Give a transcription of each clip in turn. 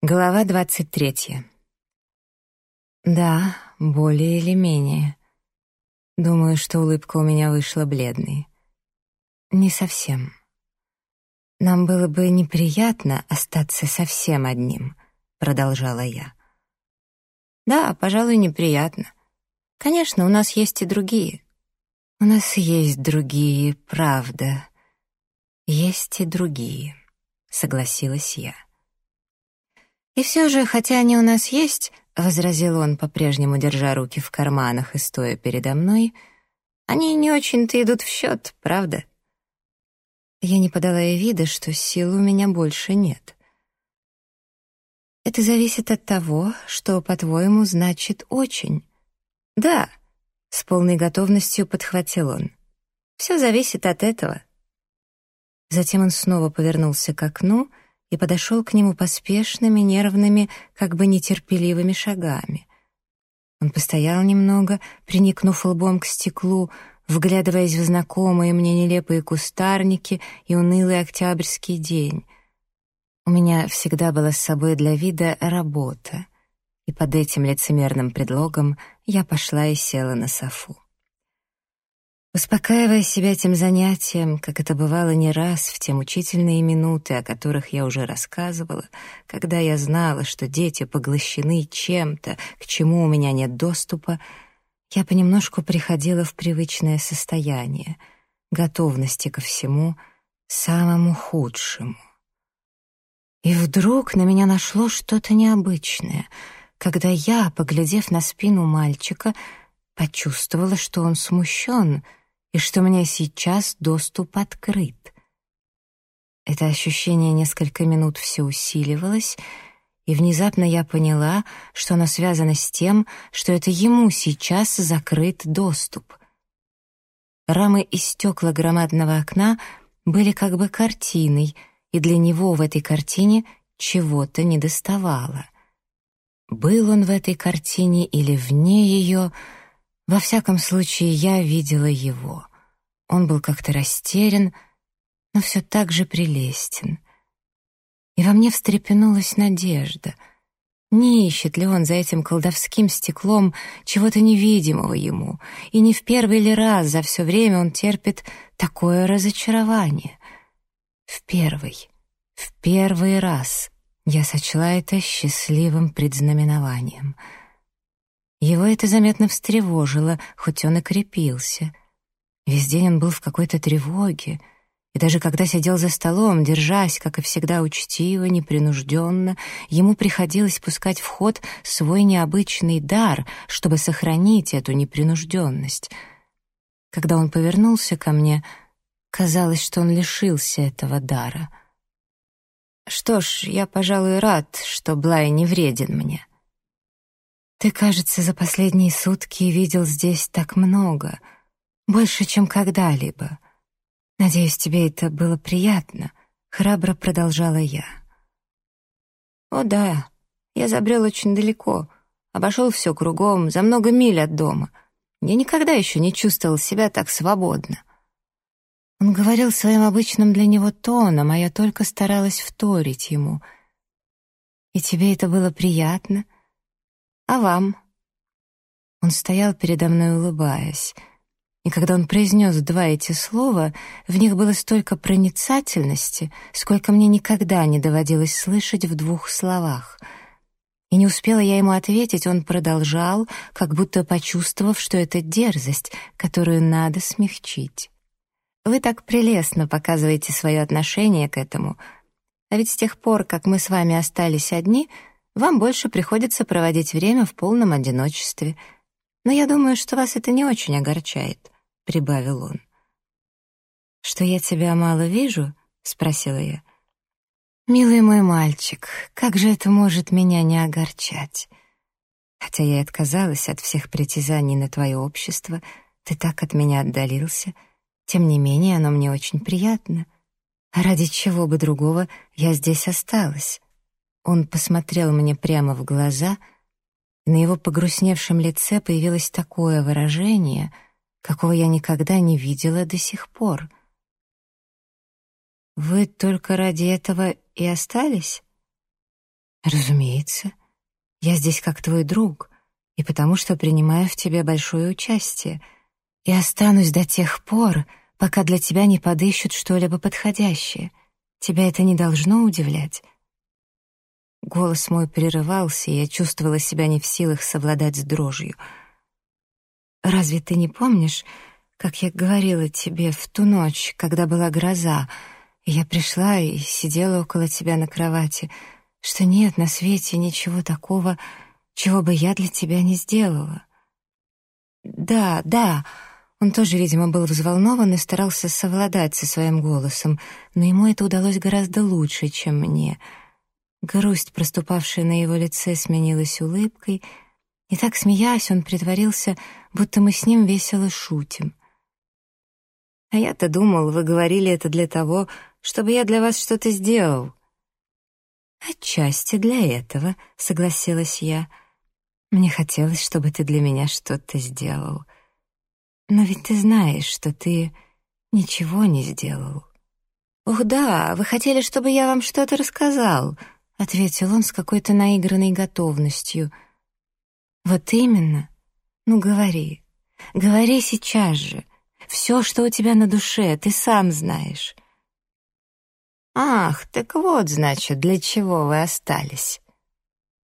Глава двадцать третья. Да, более или менее. Думаю, что улыбка у меня вышла бледной. Не совсем. Нам было бы неприятно остаться совсем одним, продолжала я. Да, пожалуй, неприятно. Конечно, у нас есть и другие. У нас есть другие, правда. Есть и другие, согласилась я. «И все же, хотя они у нас есть», — возразил он, по-прежнему держа руки в карманах и стоя передо мной, «они не очень-то идут в счет, правда?» Я не подала ей вида, что сил у меня больше нет. «Это зависит от того, что, по-твоему, значит «очень». «Да», — с полной готовностью подхватил он. «Все зависит от этого». Затем он снова повернулся к окну — и подошел к нему поспешными, нервными, как бы нетерпеливыми шагами. Он постоял немного, приникнув лбом к стеклу, вглядываясь в знакомые мне нелепые кустарники и унылый октябрьский день. У меня всегда была с собой для вида работа, и под этим лицемерным предлогом я пошла и села на софу. Успокаивая себя этим занятием, как это бывало не раз в те мучительные минуты, о которых я уже рассказывала, когда я знала, что дети поглощены чем-то, к чему у меня нет доступа, я понемножку приходила в привычное состояние, готовности ко всему, самому худшему. И вдруг на меня нашло что-то необычное, когда я, поглядев на спину мальчика, почувствовала, что он смущен — и что мне сейчас доступ открыт. Это ощущение несколько минут все усиливалось, и внезапно я поняла, что оно связано с тем, что это ему сейчас закрыт доступ. Рамы и стекла громадного окна были как бы картиной, и для него в этой картине чего-то недоставало. Был он в этой картине или вне ее — во всяком случае, я видела его. Он был как-то растерян, но все так же прелестен. И во мне встрепенулась надежда. Не ищет ли он за этим колдовским стеклом чего-то невидимого ему, и не в первый ли раз за все время он терпит такое разочарование? В первый, в первый раз я сочла это счастливым предзнаменованием — его это заметно встревожило, хоть он и крепился. Весь день он был в какой-то тревоге, и даже когда сидел за столом, держась, как и всегда, учтиво, непринужденно, ему приходилось пускать в ход свой необычный дар, чтобы сохранить эту непринужденность. Когда он повернулся ко мне, казалось, что он лишился этого дара. Что ж, я, пожалуй, рад, что Блай не вреден мне. Ты, кажется, за последние сутки видел здесь так много, больше, чем когда-либо. Надеюсь, тебе это было приятно, храбро продолжала я. О да, я забрел очень далеко, обошел все кругом, за много миль от дома. Я никогда еще не чувствовал себя так свободно. Он говорил своим обычным для него тоном, а я только старалась вторить ему. «И тебе это было приятно?» «А вам?» Он стоял передо мной, улыбаясь. И когда он произнес два эти слова, в них было столько проницательности, сколько мне никогда не доводилось слышать в двух словах. И не успела я ему ответить, он продолжал, как будто почувствовав, что это дерзость, которую надо смягчить. «Вы так прелестно показываете свое отношение к этому. А ведь с тех пор, как мы с вами остались одни, — вам больше приходится проводить время в полном одиночестве. Но я думаю, что вас это не очень огорчает», — прибавил он. «Что я тебя мало вижу?» — спросила я. «Милый мой мальчик, как же это может меня не огорчать? Хотя я и отказалась от всех притязаний на твое общество, ты так от меня отдалился, тем не менее оно мне очень приятно. А ради чего бы другого я здесь осталась?» Он посмотрел мне прямо в глаза, и на его погрустневшем лице появилось такое выражение, какого я никогда не видела до сих пор. «Вы только ради этого и остались?» Разумеется. Я здесь как твой друг, и потому что принимаю в тебе большое участие, и останусь до тех пор, пока для тебя не подыщут что-либо подходящее. Тебя это не должно удивлять. Голос мой прерывался, и я чувствовала себя не в силах совладать с дрожью. «Разве ты не помнишь, как я говорила тебе в ту ночь, когда была гроза, и я пришла и сидела около тебя на кровати, что нет на свете ничего такого, чего бы я для тебя не сделала?» «Да, да», он тоже, видимо, был взволнован и старался совладать со своим голосом, но ему это удалось гораздо лучше, чем мне — Грусть, проступавшая на его лице, сменилась улыбкой, и так смеясь, он притворился, будто мы с ним весело шутим. «А я-то думал, вы говорили это для того, чтобы я для вас что-то сделал». «Отчасти для этого», — согласилась я. «Мне хотелось, чтобы ты для меня что-то сделал. Но ведь ты знаешь, что ты ничего не сделал». «Ух да, вы хотели, чтобы я вам что-то рассказал», — ответил он с какой-то наигранной готовностью. «Вот именно. Ну, говори. Говори сейчас же. Все, что у тебя на душе, ты сам знаешь». «Ах, так вот, значит, для чего вы остались».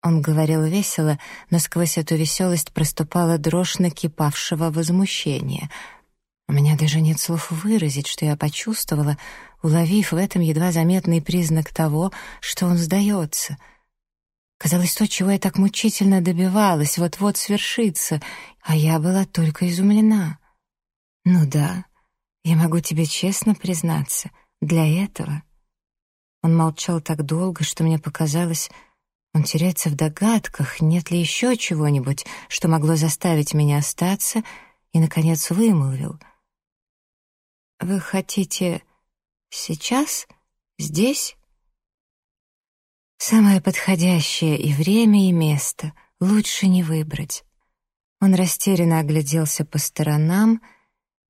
Он говорил весело, но сквозь эту веселость проступала дрожь накипавшего возмущения. У меня даже нет слов выразить, что я почувствовала, уловив в этом едва заметный признак того, что он сдается. Казалось, то, чего я так мучительно добивалась, вот-вот свершится, а я была только изумлена. Ну да, я могу тебе честно признаться, для этого. Он молчал так долго, что мне показалось, он теряется в догадках, нет ли еще чего-нибудь, что могло заставить меня остаться, и, наконец, вымолвил. «Вы хотите Сейчас? Здесь? Самое подходящее и время, и место. Лучше не выбрать. Он растерянно огляделся по сторонам,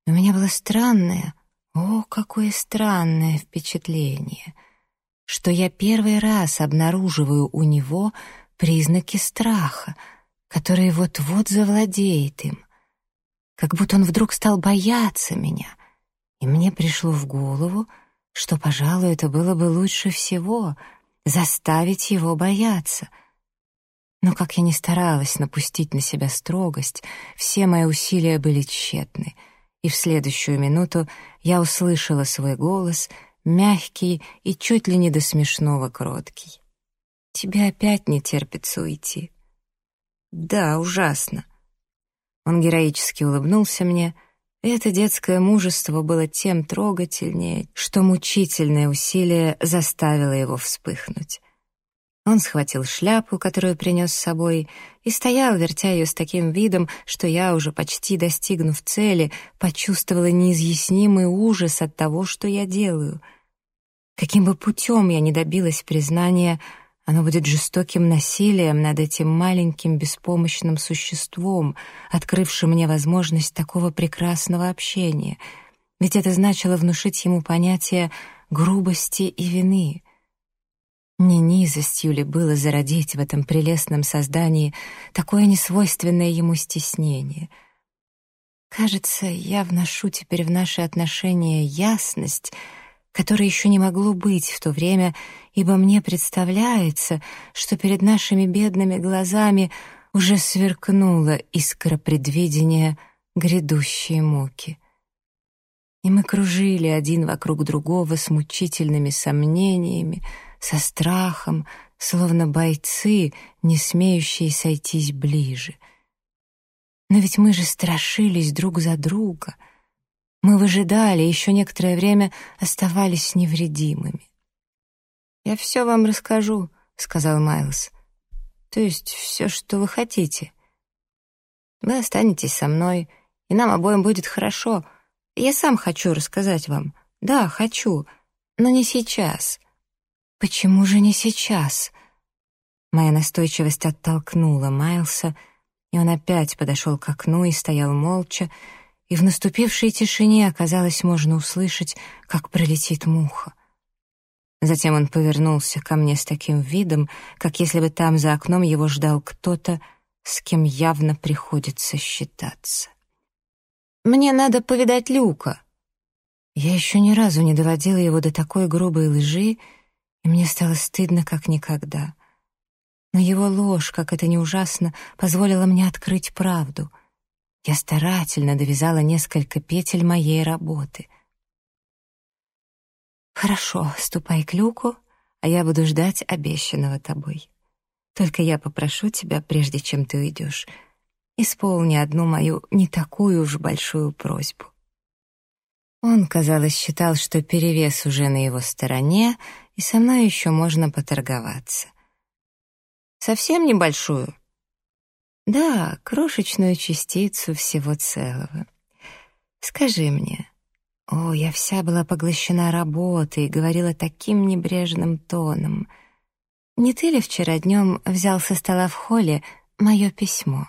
у меня было странное, о, какое странное впечатление, что я первый раз обнаруживаю у него признаки страха, который вот-вот завладеет им. Как будто он вдруг стал бояться меня, и мне пришло в голову, что, пожалуй, это было бы лучше всего — заставить его бояться. Но как я ни старалась напустить на себя строгость, все мои усилия были тщетны, и в следующую минуту я услышала свой голос, мягкий и чуть ли не до смешного кроткий. «Тебе опять не терпится уйти?» «Да, ужасно». Он героически улыбнулся мне — это детское мужество было тем трогательнее, что мучительное усилие заставило его вспыхнуть. Он схватил шляпу, которую принес с собой, и стоял, вертя ее с таким видом, что я, уже почти достигнув цели, почувствовала неизъяснимый ужас от того, что я делаю. Каким бы путем я ни добилась признания — оно будет жестоким насилием над этим маленьким беспомощным существом, открывшим мне возможность такого прекрасного общения. Ведь это значило внушить ему понятие грубости и вины. Не низостью ли было зародить в этом прелестном создании такое несвойственное ему стеснение? Кажется, я вношу теперь в наши отношения ясность — которое еще не могло быть в то время, ибо мне представляется, что перед нашими бедными глазами уже сверкнула искра предвидения грядущей муки. И мы кружили один вокруг другого с мучительными сомнениями, со страхом, словно бойцы, не смеющие сойтись ближе. Но ведь мы же страшились друг за друга — мы выжидали, еще некоторое время оставались невредимыми. «Я все вам расскажу», — сказал Майлз. «То есть все, что вы хотите. Вы останетесь со мной, и нам обоим будет хорошо. Я сам хочу рассказать вам. Да, хочу, но не сейчас». «Почему же не сейчас?» Моя настойчивость оттолкнула Майлса, и он опять подошел к окну и стоял молча, и в наступившей тишине оказалось можно услышать, как пролетит муха. Затем он повернулся ко мне с таким видом, как если бы там за окном его ждал кто-то, с кем явно приходится считаться. «Мне надо повидать Люка». Я еще ни разу не доводила его до такой грубой лжи, и мне стало стыдно, как никогда. Но его ложь, как это не ужасно, позволила мне открыть правду. Я старательно довязала несколько петель моей работы. «Хорошо, ступай к люку, а я буду ждать обещанного тобой. Только я попрошу тебя, прежде чем ты уйдешь, исполни одну мою не такую уж большую просьбу». Он, казалось, считал, что перевес уже на его стороне, и со мной еще можно поторговаться. «Совсем небольшую?» «Да, крошечную частицу всего целого. Скажи мне, о, я вся была поглощена работой и говорила таким небрежным тоном. Не ты ли вчера днем взял со стола в холле мое письмо?»